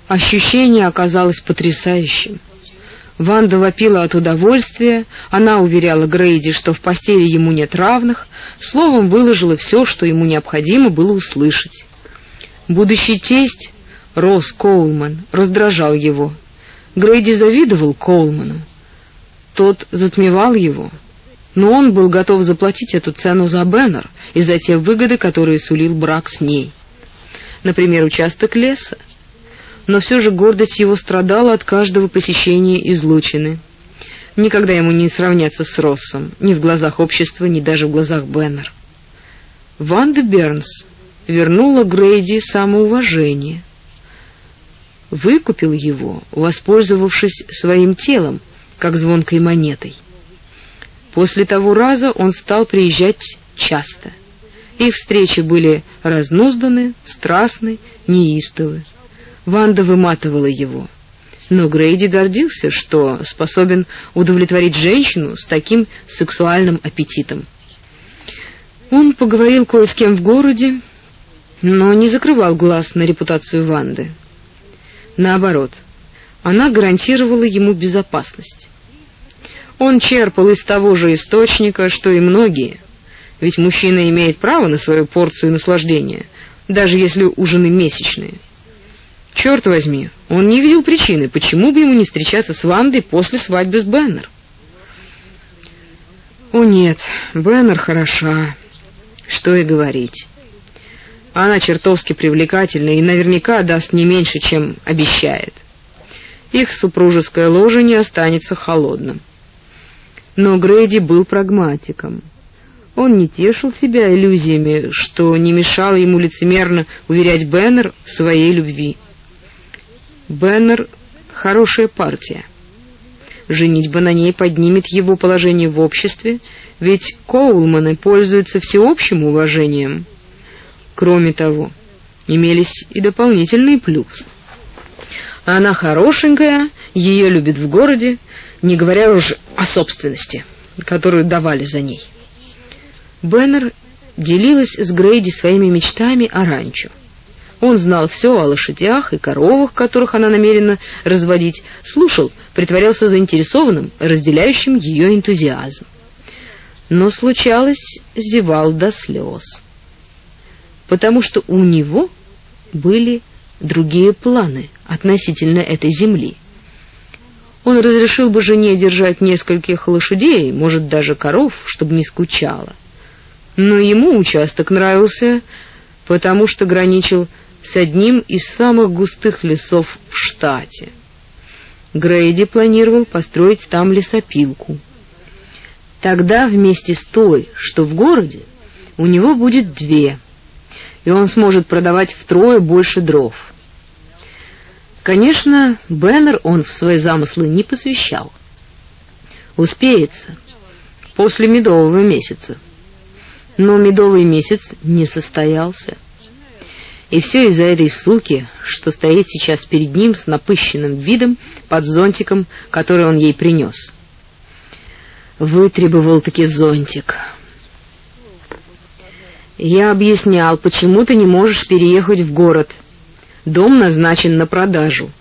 Ощущение оказалось потрясающим. Ванда вопила от удовольствия, она уверяла Грейди, что в постели ему нет равных, словом, выложила все, что ему необходимо было услышать. Будущий тесть, Росс Коулман, раздражал его. Грейди завидовал Коулману. Тот затмевал его, но он был готов заплатить эту цену за Беннер и за те выгоды, которые сулил брак с ней. Например, участок леса. Но все же гордость его страдала от каждого посещения излучины. Никогда ему не сравняться с Россом, ни в глазах общества, ни даже в глазах Беннер. Ванда Бернс вернула Грейди самоуважение. Выкупил его, воспользовавшись своим телом, как звонкой монетой. После того раза он стал приезжать часто. Их встречи были разнузданы, страстны, неистовы. Ванда выматывала его. Но Грейди гордился, что способен удовлетворить женщину с таким сексуальным аппетитом. Он поговорил кое с кем в городе, но не закрывал глаз на репутацию Ванды. Наоборот, она гарантировала ему безопасность. Он черпал из того же источника, что и многие. Ведь мужчина имеет право на свою порцию наслаждения, даже если у жены месячные. Черт возьми, он не видел причины, почему бы ему не встречаться с Вандой после свадьбы с Беннер. О нет, Беннер хороша. Что и говорить. Она чертовски привлекательна и наверняка даст не меньше, чем обещает. Их супружеское ложе не останется холодным. Но Грейди был прагматиком. Он не тешил себя иллюзиями, что не мешало ему лицемерно уверять Беннер в своей любви. Беннер — хорошая партия. Женитьба на ней поднимет его положение в обществе, ведь Коулманы пользуются всеобщим уважением. Кроме того, имелись и дополнительные плюсы. Она хорошенькая, ее любят в городе, не говоря уже о собственности, которую давали за ней. Беннер делилась с Грейди своими мечтами о ранчо. Он знал все о лошадях и коровах, которых она намерена разводить, слушал, притворялся заинтересованным, разделяющим ее энтузиазм. Но случалось, зевал до слез. Потому что у него были другие планы относительно этой земли. Он разрешил бы жене держать нескольких лошадей, может, даже коров, чтобы не скучала. Но ему участок нравился, потому что граничил с одним из самых густых лесов в штате. Грейди планировал построить там лесопилку. Тогда вместе с той, что в городе, у него будет две, и он сможет продавать втрое больше дров. Конечно, Беннер он в свои замыслы не посвящал. Успеется после медового месяца. Но медовый месяц не состоялся. И все из-за этой суки, что стоит сейчас перед ним с напыщенным видом под зонтиком, который он ей принес. Вытребовал-таки зонтик. Я объяснял, почему ты не можешь переехать в город. Дом назначен на продажу.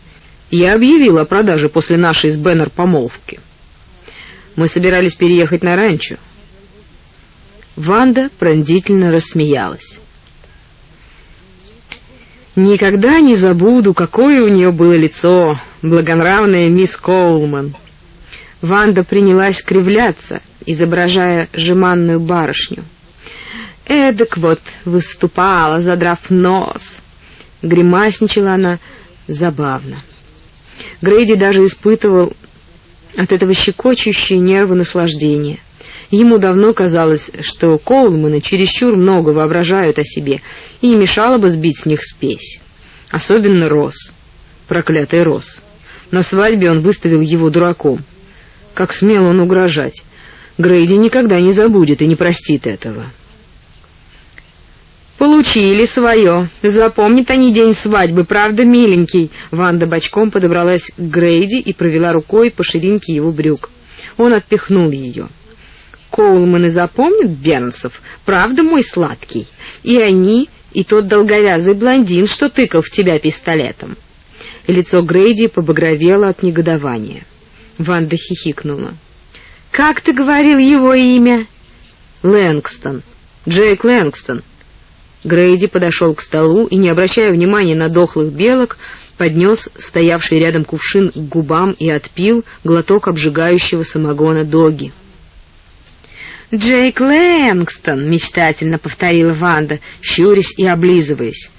Я объявил о продаже после нашей с Беннер помолвки. Мы собирались переехать на ранчо. Ванда пронзительно рассмеялась. Никогда не забуду, какое у нее было лицо, благонравная мисс Коулман. Ванда принялась кривляться, изображая жеманную барышню. Эдак вот выступала, задрав нос. Гримасничала она забавно. Грейди даже испытывал от этого щекочущие нервы наслаждения. Ему давно казалось, что Коулманы чересчур много воображают о себе, и мешало бы сбить с них спесь. Особенно Рос. Проклятый Рос. На свадьбе он выставил его дураком. Как смел он угрожать. Грейди никогда не забудет и не простит этого. «Получили свое. Запомнит они день свадьбы, правда, миленький?» Ванда бочком подобралась к Грейди и провела рукой по ширинке его брюк. Он отпихнул ее. «Коулманы запомнят Бернсов, правда, мой сладкий? И они, и тот долговязый блондин, что тыкал в тебя пистолетом». Лицо Грейди побагровело от негодования. Ванда хихикнула. «Как ты говорил его имя?» «Лэнгстон. Джейк Лэнгстон. Грейди подошел к столу и, не обращая внимания на дохлых белок, поднес стоявший рядом кувшин к губам и отпил глоток обжигающего самогона доги. «Джейк Лэнгстон!» — мечтательно повторила Ванда, щурясь и облизываясь.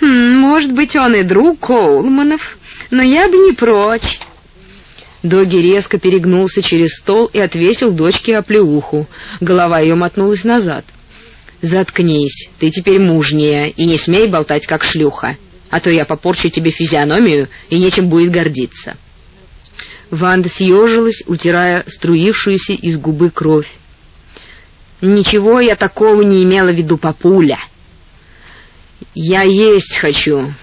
«Хм, может быть, он и друг Коулманов, но я бы не прочь». Доги резко перегнулся через стол и отвесил дочке оплеуху. Голова ее мотнулась назад — «Заткнись, ты теперь мужняя, и не смей болтать, как шлюха, а то я попорчу тебе физиономию, и нечем будет гордиться». Ванда съежилась, утирая струившуюся из губы кровь. «Ничего я такого не имела в виду, папуля. Я есть хочу.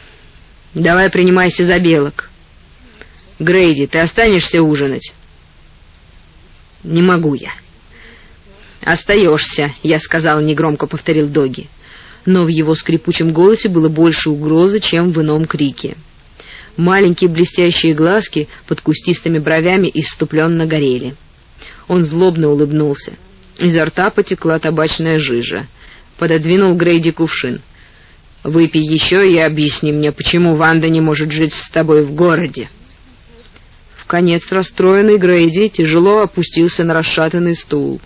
Давай принимайся за белок. Грейди, ты останешься ужинать?» «Не могу я». «Остаешься», — я сказал, негромко повторил Доги. Но в его скрипучем голосе было больше угрозы, чем в ином крике. Маленькие блестящие глазки под кустистыми бровями иступленно горели. Он злобно улыбнулся. Изо рта потекла табачная жижа. Пододвинул Грейди кувшин. «Выпей еще и объясни мне, почему Ванда не может жить с тобой в городе». В конец расстроенный Грейди тяжело опустился на расшатанный стул.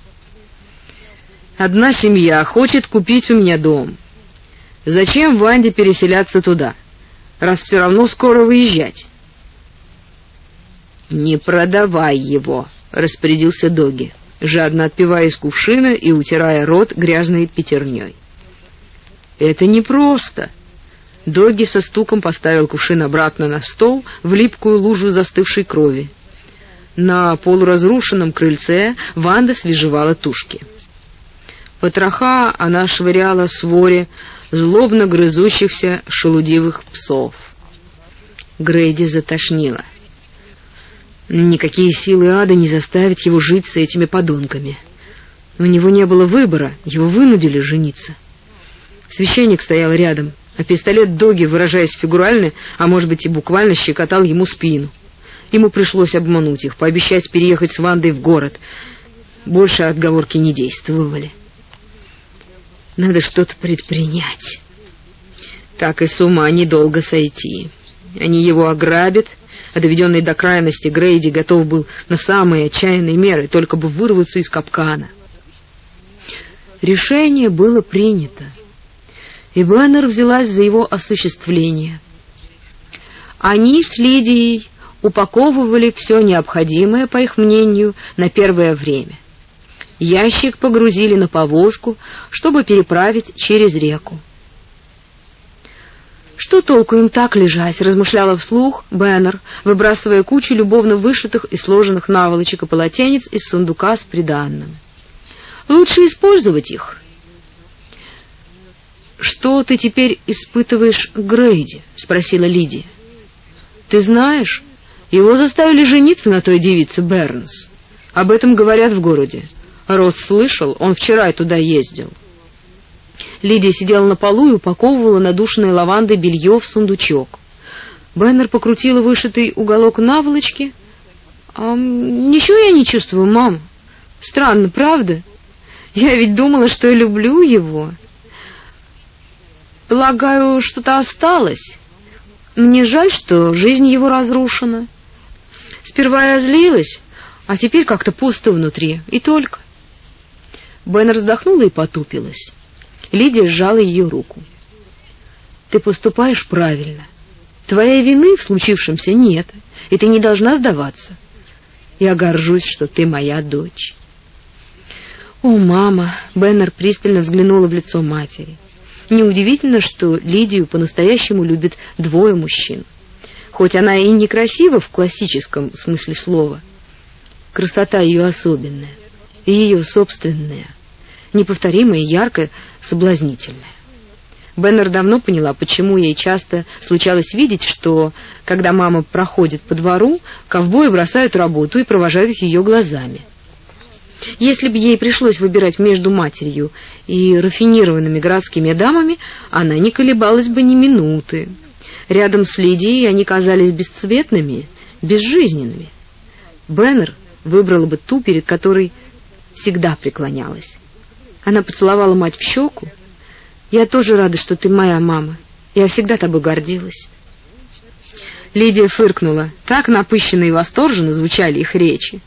Одна семья хочет купить у меня дом. Зачем Ванде переселяться туда, раз все равно скоро выезжать? Не продавай его, распорядился Доги, жадно отпивая из кувшина и утирая рот грязной пятерней. Это непросто. Доги со стуком поставил кувшин обратно на стол в липкую лужу застывшей крови. На полуразрушенном крыльце Ванда свежевала тушки. Потроха она швыряла своре злобно грызущихся шелудивых псов. Грейди затошнила. Никакие силы ада не заставят его жить с этими подонками. У него не было выбора, его вынудили жениться. Священник стоял рядом, а пистолет Доги, выражаясь фигурально, а может быть и буквально, щекотал ему спину. Ему пришлось обмануть их, пообещать переехать с Вандой в город. Больше отговорки не действовали. Надо что-то предпринять. Так и с ума недолго сойти. Они его ограбят, а доведенный до крайности Грейди готов был на самые отчаянные меры, только бы вырваться из капкана. Решение было принято, и Беннер взялась за его осуществление. Они с Лидией упаковывали все необходимое, по их мнению, на первое время. Ящик погрузили на повозку, чтобы переправить через реку. Что толку им так лежать, размышляла вслух Беннер, выбрасывая кучу любовно вышитых и сложенных наволочек и полотенец из сундука с приданным. Лучше использовать их. Что ты теперь испытываешь Грейди? спросила Лидия. Ты знаешь, его заставили жениться на той девице Бернс. Об этом говорят в городе. Росс слышал, он вчера туда ездил. Лидия сидела на полу и упаковывала надушенной лавандой белье в сундучок. Беннер покрутила вышитый уголок наволочки. «А, «Ничего я не чувствую, мам. Странно, правда? Я ведь думала, что люблю его. Полагаю, что-то осталось. Мне жаль, что жизнь его разрушена. Сперва я злилась, а теперь как-то пусто внутри, и только». Беннер вздохнула и потупилась. Лидия сжала ее руку. Ты поступаешь правильно. Твоей вины в случившемся нет, и ты не должна сдаваться. Я горжусь, что ты моя дочь. О, мама, Беннер пристально взглянула в лицо матери. Неудивительно, что Лидию по-настоящему любят двое мужчин. Хоть она и некрасива в классическом смысле слова, красота ее особенная, и ее собственная неповторимая, яркая, соблазнительная. Беннер давно поняла, почему ей часто случалось видеть, что, когда мама проходит по двору, ковбои бросают работу и провожают ее глазами. Если бы ей пришлось выбирать между матерью и рафинированными городскими дамами, она не колебалась бы ни минуты. Рядом с Лидией они казались бесцветными, безжизненными. Беннер выбрала бы ту, перед которой всегда преклонялась. Она поцеловала мать в щеку. «Я тоже рада, что ты моя мама. Я всегда тобой гордилась». Лидия фыркнула. Так напыщенно и восторженно звучали их речи.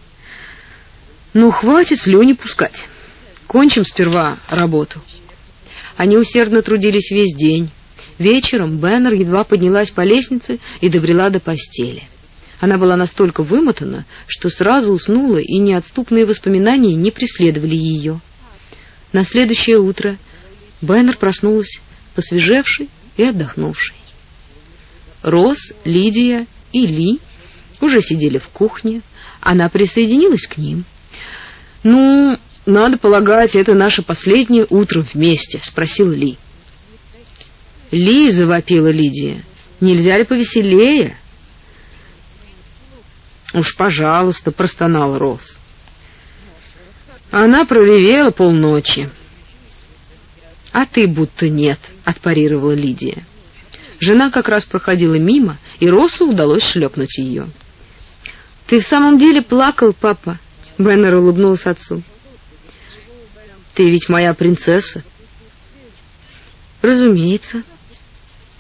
«Ну, хватит слюни пускать. Кончим сперва работу». Они усердно трудились весь день. Вечером Беннер едва поднялась по лестнице и добрела до постели. Она была настолько вымотана, что сразу уснула, и неотступные воспоминания не преследовали ее. На следующее утро Бэннер проснулась посвежевшей и отдохнувшей. Рос, Лидия и Ли уже сидели в кухне. Она присоединилась к ним. «Ну, надо полагать, это наше последнее утро вместе», — спросил Ли. «Ли», — завопила Лидия, — «нельзя ли повеселее?» «Уж, пожалуйста», — простонал Рос. Она проревела полночи. А ты будто нет, отпарировала Лидия. Жена как раз проходила мимо, и Росу удалось шлепнуть ее. Ты в самом деле плакал, папа? Беннер улыбнулся отцу. Ты ведь моя принцесса. Разумеется.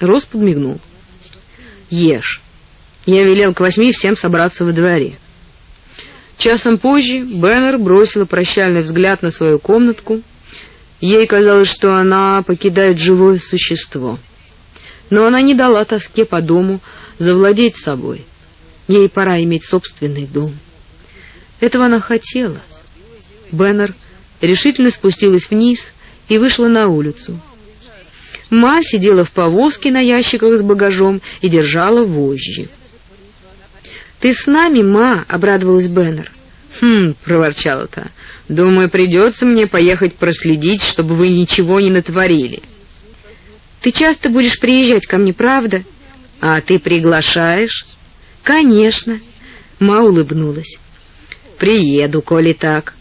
Рос подмигнул. Ешь. Я велел к восьми всем собраться во дворе. Часом позже Беннер бросила прощальный взгляд на свою комнатку. Ей казалось, что она покидает живое существо. Но она не дала тоске по дому завладеть собой. Ей пора иметь собственный дом. Этого она хотела. Беннер решительно спустилась вниз и вышла на улицу. Ма сидела в повозке на ящиках с багажом и держала вожжи. «Ты с нами, ма?» — обрадовалась Беннер. «Хм», — проворчала та, — «думаю, придется мне поехать проследить, чтобы вы ничего не натворили». «Ты часто будешь приезжать ко мне, правда?» «А ты приглашаешь?» «Конечно», — ма улыбнулась. «Приеду, коли так.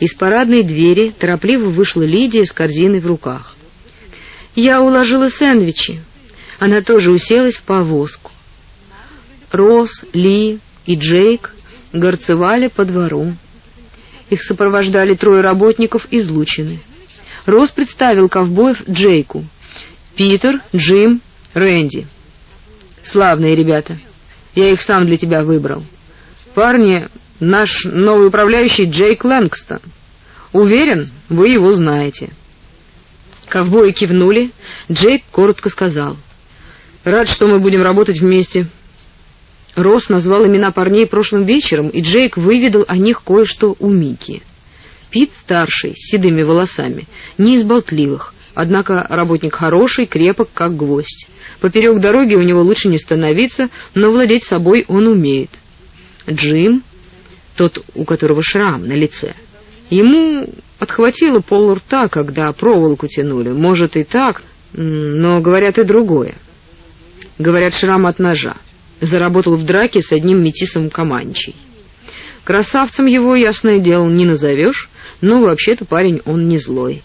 Из парадной двери торопливо вышла Лидия с корзиной в руках. Я уложила сэндвичи. Она тоже уселась в повозку. Рос, Ли и Джейк горцевали по двору. Их сопровождали трое работников из Лучины. Рос представил ковбоев Джейку. Питер, Джим, Рэнди. Славные ребята. Я их сам для тебя выбрал. Парни, наш новый управляющий Джейк Лэнгстон. Уверен, вы его знаете. Ковбои кивнули. Джейк коротко сказал. Рад, что мы будем работать вместе. Росс назвал имена парней прошлым вечером, и Джейк выведал о них кое-что у Мики. Пит старший, с седыми волосами, не из болтливых, однако работник хороший, крепок, как гвоздь. Поперек дороги у него лучше не становиться, но владеть собой он умеет. Джим, тот, у которого шрам на лице, ему отхватило пол рта, когда проволоку тянули. Может и так, но говорят и другое. Говорят, шрам от ножа. Заработал в драке с одним метисом Каманчей. Красавцем его, ясное дело, не назовешь, но вообще-то парень он не злой.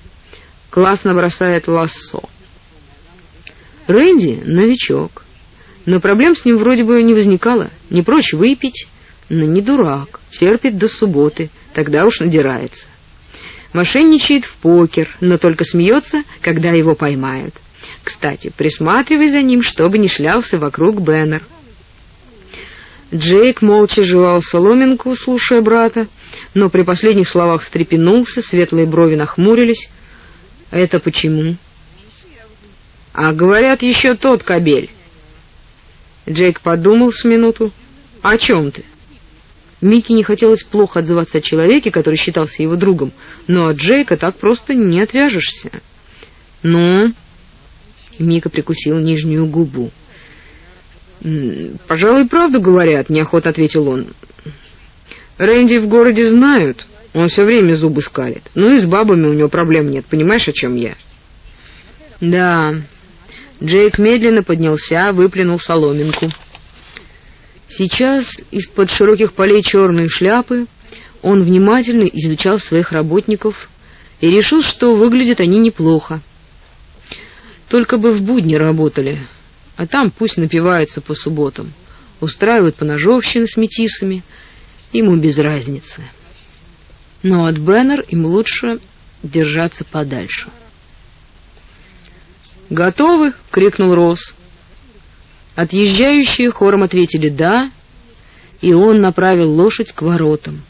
Классно бросает лассо. Рэнди — новичок. Но проблем с ним вроде бы не возникало. Не прочь выпить, но не дурак. Терпит до субботы, тогда уж надирается. Мошенничает в покер, но только смеется, когда его поймают. Кстати, присматривай за ним, чтобы не шлялся вокруг Беннер. Джейк молча жевал соломинку, слушая брата, но при последних словах встрепенулся, светлые брови нахмурились. «Это почему?» «А говорят, еще тот кобель». Джейк подумал с минуту. «О чем ты?» Микки не хотелось плохо отзываться о человеке, который считался его другом, но от Джейка так просто не отвяжешься. «Ну?» Мика прикусил нижнюю губу. «Пожалуй, правду говорят», — неохотно ответил он. «Рэнди в городе знают, он все время зубы скалит. Ну и с бабами у него проблем нет, понимаешь, о чем я?» «Да». Джейк медленно поднялся, выплюнул соломинку. Сейчас из-под широких полей черной шляпы он внимательно изучал своих работников и решил, что выглядят они неплохо. Только бы в будни работали, а там пусть напиваются по субботам, устраивают поножовщины с метисами, ему без разницы. Но от Беннер им лучше держаться подальше. «Готовы?» — крикнул Росс. Отъезжающие хором ответили «да», и он направил лошадь к воротам.